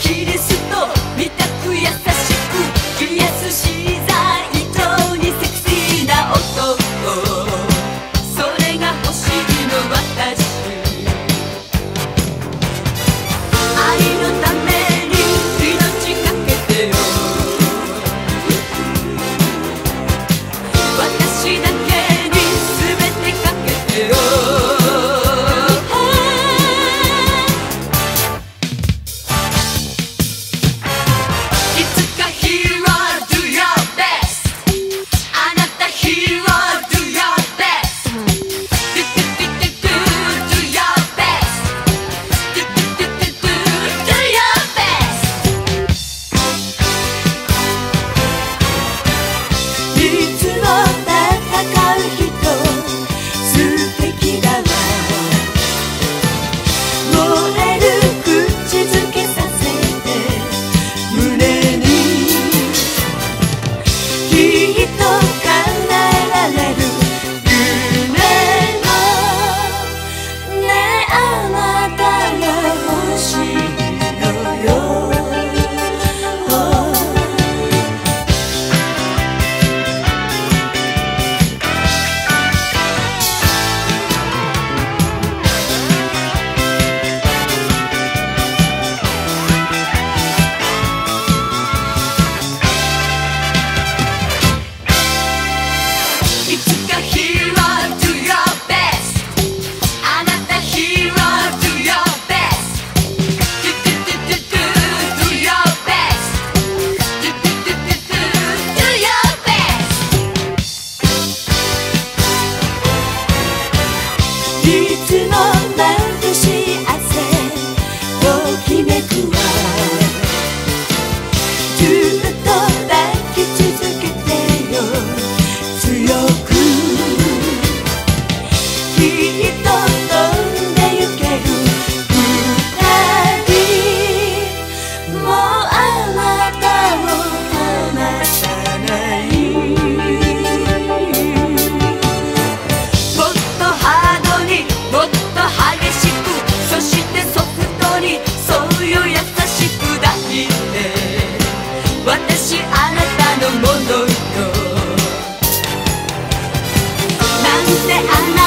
切り裂して